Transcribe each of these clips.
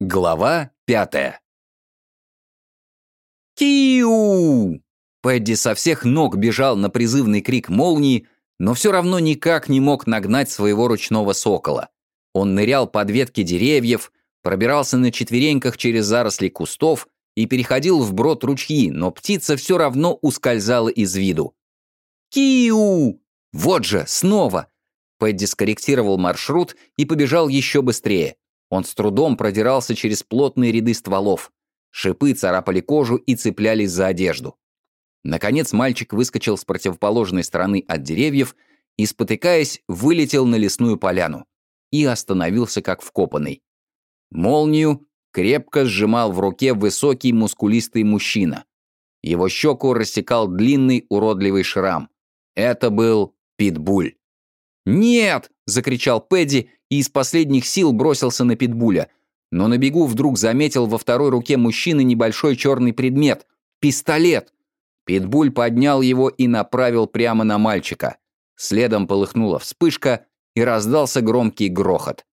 Глава пятая. «Киу!» Пэдди со всех ног бежал на призывный крик молнии, но все равно никак не мог нагнать своего ручного сокола. Он нырял под ветки деревьев, пробирался на четвереньках через заросли кустов и переходил вброд ручьи, но птица все равно ускользала из виду. «Киу!» Вот же, снова! Пэдди скорректировал маршрут и побежал еще быстрее. Он с трудом продирался через плотные ряды стволов. Шипы царапали кожу и цеплялись за одежду. Наконец мальчик выскочил с противоположной стороны от деревьев и, спотыкаясь, вылетел на лесную поляну и остановился как вкопанный. Молнию крепко сжимал в руке высокий мускулистый мужчина. Его щеку рассекал длинный уродливый шрам. Это был Питбуль. «Нет!» — закричал Пэдди и из последних сил бросился на Питбуля. Но на бегу вдруг заметил во второй руке мужчины небольшой черный предмет — пистолет. Питбуль поднял его и направил прямо на мальчика. Следом полыхнула вспышка, и раздался громкий грохот.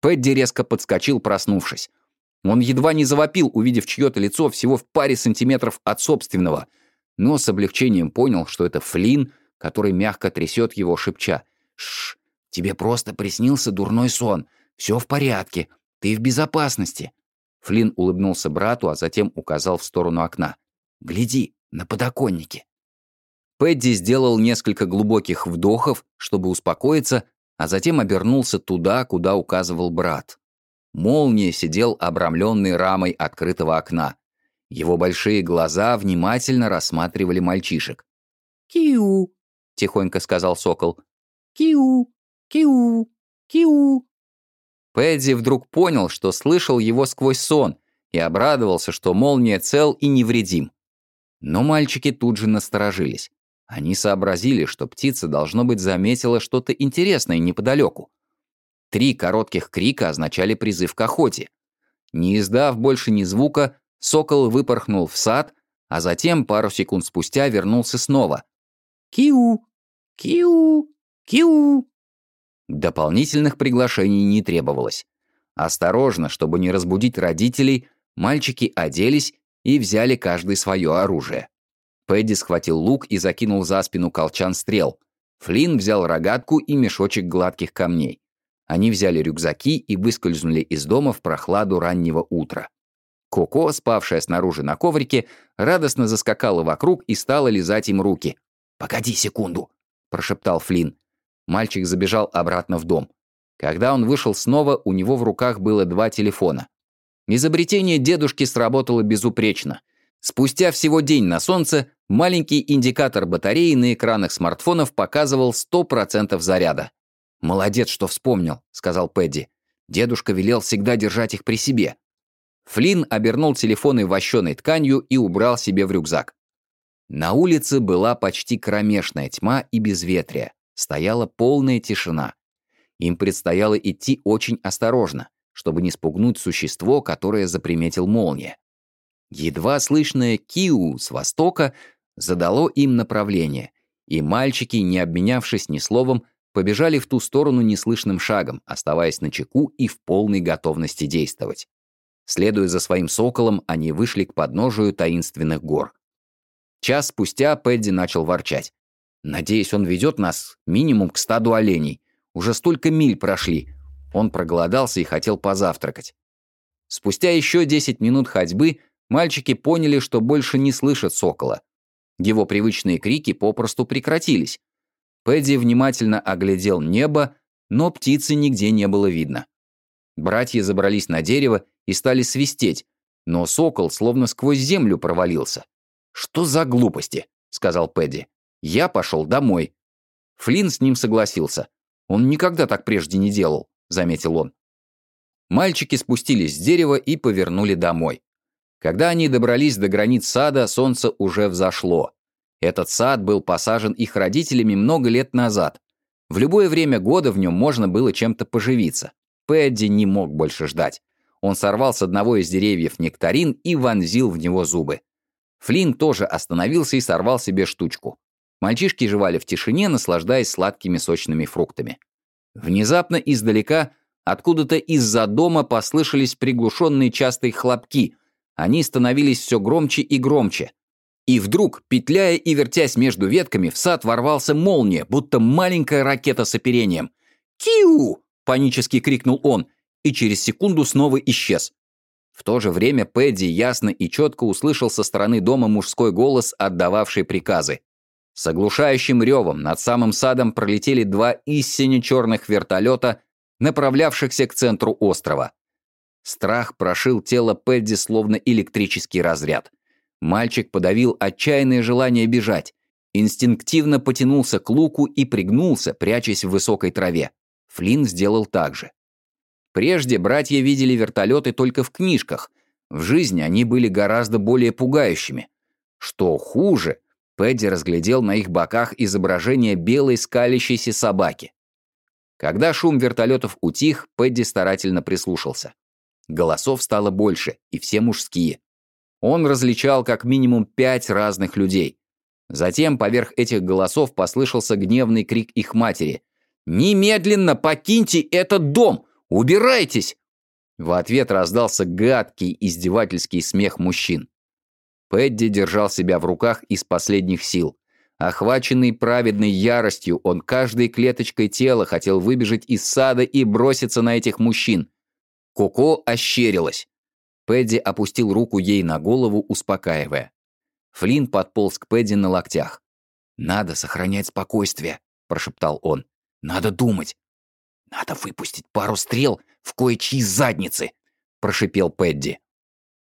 Пэдди резко подскочил, проснувшись. Он едва не завопил, увидев чье-то лицо всего в паре сантиметров от собственного, но с облегчением понял, что это Флинн, который мягко трясет его, шепча. «Шш, тебе просто приснился дурной сон. Все в порядке. Ты в безопасности». Флинн улыбнулся брату, а затем указал в сторону окна. «Гляди, на подоконнике». Пэдди сделал несколько глубоких вдохов, чтобы успокоиться, а затем обернулся туда, куда указывал брат. Молния сидел обрамленный рамой открытого окна. Его большие глаза внимательно рассматривали мальчишек. «Киу!» — тихонько сказал сокол. «Киу! Киу! Киу!» Пэдди вдруг понял, что слышал его сквозь сон, и обрадовался, что молния цел и невредим. Но мальчики тут же насторожились. Они сообразили, что птица, должно быть, заметила что-то интересное неподалеку. Три коротких крика означали призыв к охоте. Не издав больше ни звука, сокол выпорхнул в сад, а затем пару секунд спустя вернулся снова. «Киу! Киу! Киу!» Дополнительных приглашений не требовалось. Осторожно, чтобы не разбудить родителей, мальчики оделись и взяли каждый свое оружие. Пэдди схватил лук и закинул за спину колчан стрел. Флинн взял рогатку и мешочек гладких камней. Они взяли рюкзаки и выскользнули из дома в прохладу раннего утра. Коко, спавшая снаружи на коврике, радостно заскакала вокруг и стала лизать им руки. «Погоди секунду», — прошептал Флинн. Мальчик забежал обратно в дом. Когда он вышел снова, у него в руках было два телефона. Изобретение дедушки сработало безупречно. Спустя всего день на солнце маленький индикатор батареи на экранах смартфонов показывал 100% заряда. «Молодец, что вспомнил», — сказал Пэдди. «Дедушка велел всегда держать их при себе». Флинн обернул телефоны вощеной тканью и убрал себе в рюкзак. На улице была почти кромешная тьма и безветрие. Стояла полная тишина. Им предстояло идти очень осторожно, чтобы не спугнуть существо, которое заприметил молния. Едва слышное «киу» с востока задало им направление, и мальчики, не обменявшись ни словом, побежали в ту сторону неслышным шагом, оставаясь на чеку и в полной готовности действовать. Следуя за своим соколом, они вышли к подножию таинственных гор. Час спустя Пэдди начал ворчать. «Надеюсь, он ведет нас минимум к стаду оленей. Уже столько миль прошли». Он проголодался и хотел позавтракать. Спустя еще 10 минут ходьбы мальчики поняли, что больше не слышат сокола. Его привычные крики попросту прекратились. Пэдди внимательно оглядел небо, но птицы нигде не было видно. Братья забрались на дерево и стали свистеть, но сокол словно сквозь землю провалился. «Что за глупости?» — сказал Пэдди. «Я пошел домой». Флинн с ним согласился. «Он никогда так прежде не делал», — заметил он. Мальчики спустились с дерева и повернули домой. Когда они добрались до границ сада, солнце уже взошло. Этот сад был посажен их родителями много лет назад. В любое время года в нем можно было чем-то поживиться. Пэдди не мог больше ждать. Он сорвал с одного из деревьев нектарин и вонзил в него зубы. Флинн тоже остановился и сорвал себе штучку. Мальчишки жевали в тишине, наслаждаясь сладкими сочными фруктами. Внезапно издалека откуда-то из-за дома послышались приглушенные частые хлопки. Они становились все громче и громче. И вдруг, петляя и вертясь между ветками, в сад ворвался молния, будто маленькая ракета с оперением. «Киу!» — панически крикнул он, и через секунду снова исчез. В то же время Пэдди ясно и четко услышал со стороны дома мужской голос, отдававший приказы. С оглушающим ревом над самым садом пролетели два истинно черных вертолета, направлявшихся к центру острова. Страх прошил тело Пэдди словно электрический разряд. Мальчик подавил отчаянное желание бежать, инстинктивно потянулся к луку и пригнулся, прячась в высокой траве. Флинн сделал так же. Прежде братья видели вертолеты только в книжках. В жизни они были гораздо более пугающими. Что хуже, Пэдди разглядел на их боках изображение белой скалящейся собаки. Когда шум вертолетов утих, Пэдди старательно прислушался. Голосов стало больше, и все мужские. Он различал как минимум пять разных людей. Затем поверх этих голосов послышался гневный крик их матери. «Немедленно покиньте этот дом! Убирайтесь!» В ответ раздался гадкий, издевательский смех мужчин. Пэдди держал себя в руках из последних сил. Охваченный праведной яростью, он каждой клеточкой тела хотел выбежать из сада и броситься на этих мужчин. Коко ощерилась. Пэдди опустил руку ей на голову, успокаивая. Флинн подполз к Пэдди на локтях. «Надо сохранять спокойствие», – прошептал он. «Надо думать. Надо выпустить пару стрел в кое-чьи задницы», – прошипел Пэдди.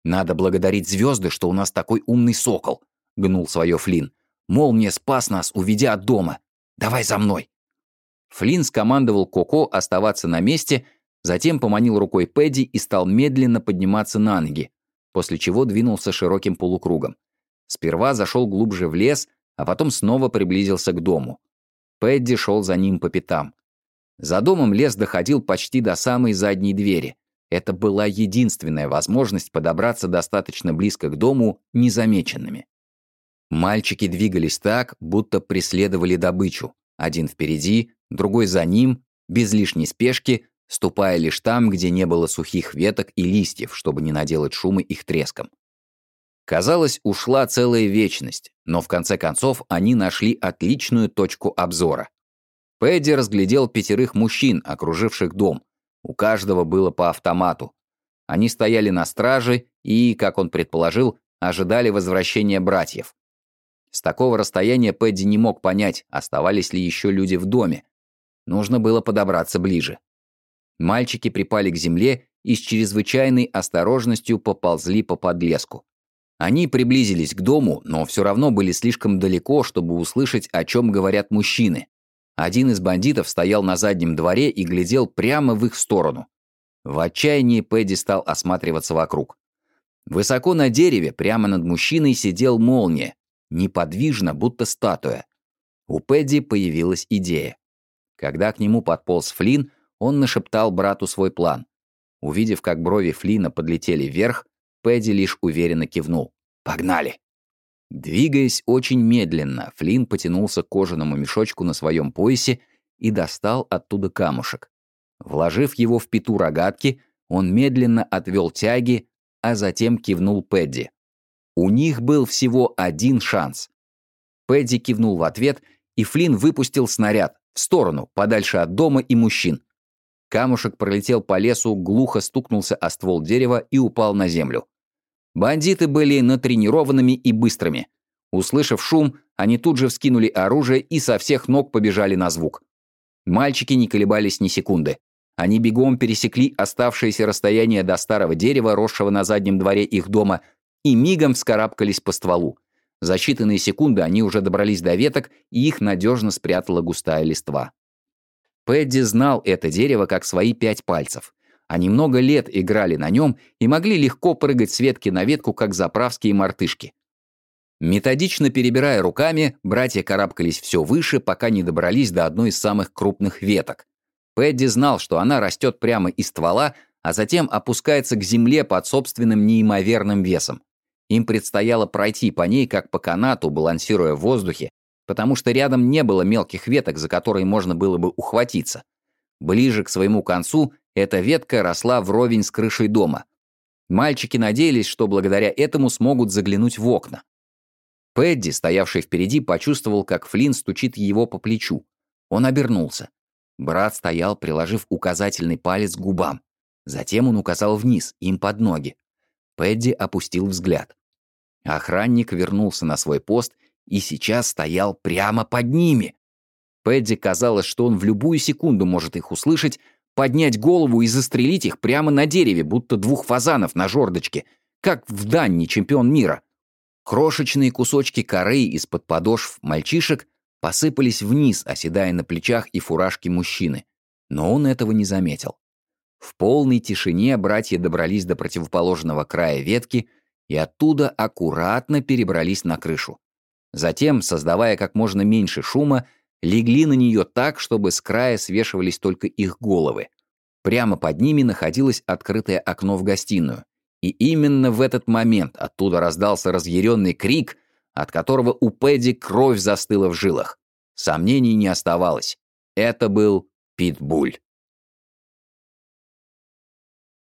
«Надо благодарить звезды, что у нас такой умный сокол», — гнул свое Флинн. «Мол, мне спас нас, уведя от дома. Давай за мной». Флинн скомандовал Коко оставаться на месте, затем поманил рукой Пэдди и стал медленно подниматься на ноги, после чего двинулся широким полукругом. Сперва зашел глубже в лес, а потом снова приблизился к дому. Пэдди шел за ним по пятам. За домом лес доходил почти до самой задней двери. Это была единственная возможность подобраться достаточно близко к дому незамеченными. Мальчики двигались так, будто преследовали добычу. Один впереди, другой за ним, без лишней спешки, ступая лишь там, где не было сухих веток и листьев, чтобы не наделать шумы их треском. Казалось, ушла целая вечность, но в конце концов они нашли отличную точку обзора. Пэдди разглядел пятерых мужчин, окруживших дом, у каждого было по автомату. Они стояли на страже и, как он предположил, ожидали возвращения братьев. С такого расстояния Пэдди не мог понять, оставались ли еще люди в доме. Нужно было подобраться ближе. Мальчики припали к земле и с чрезвычайной осторожностью поползли по подлеску. Они приблизились к дому, но все равно были слишком далеко, чтобы услышать, о чем говорят мужчины. Один из бандитов стоял на заднем дворе и глядел прямо в их сторону. В отчаянии Пэдди стал осматриваться вокруг. Высоко на дереве, прямо над мужчиной, сидел молния, неподвижно, будто статуя. У Пэдди появилась идея. Когда к нему подполз Флинн, он нашептал брату свой план. Увидев, как брови Флина подлетели вверх, Пэдди лишь уверенно кивнул. «Погнали!» Двигаясь очень медленно, Флинн потянулся к кожаному мешочку на своем поясе и достал оттуда камушек. Вложив его в пету рогатки, он медленно отвел тяги, а затем кивнул Пэдди. У них был всего один шанс. Пэдди кивнул в ответ, и Флинн выпустил снаряд в сторону, подальше от дома и мужчин. Камушек пролетел по лесу, глухо стукнулся о ствол дерева и упал на землю. Бандиты были натренированными и быстрыми. Услышав шум, они тут же вскинули оружие и со всех ног побежали на звук. Мальчики не колебались ни секунды. Они бегом пересекли оставшееся расстояние до старого дерева, росшего на заднем дворе их дома, и мигом вскарабкались по стволу. За считанные секунды они уже добрались до веток, и их надежно спрятала густая листва. Пэдди знал это дерево как свои пять пальцев. Они много лет играли на нем и могли легко прыгать с ветки на ветку, как заправские мартышки. Методично перебирая руками, братья карабкались все выше, пока не добрались до одной из самых крупных веток. Пэдди знал, что она растет прямо из ствола, а затем опускается к земле под собственным неимоверным весом. Им предстояло пройти по ней, как по канату, балансируя в воздухе, потому что рядом не было мелких веток, за которые можно было бы ухватиться. Ближе к своему концу эта ветка росла вровень с крышей дома. Мальчики надеялись, что благодаря этому смогут заглянуть в окна. Пэдди, стоявший впереди, почувствовал, как Флинн стучит его по плечу. Он обернулся. Брат стоял, приложив указательный палец к губам. Затем он указал вниз, им под ноги. Пэдди опустил взгляд. Охранник вернулся на свой пост и сейчас стоял прямо под ними. Пэдди казалось, что он в любую секунду может их услышать, поднять голову и застрелить их прямо на дереве, будто двух фазанов на жердочке, как в Данни чемпион мира. Крошечные кусочки коры из-под подошв мальчишек посыпались вниз, оседая на плечах и фуражке мужчины. Но он этого не заметил. В полной тишине братья добрались до противоположного края ветки и оттуда аккуратно перебрались на крышу. Затем, создавая как можно меньше шума, легли на нее так, чтобы с края свешивались только их головы. Прямо под ними находилось открытое окно в гостиную. И именно в этот момент оттуда раздался разъяренный крик, от которого у Пэдди кровь застыла в жилах. Сомнений не оставалось. Это был Питбуль.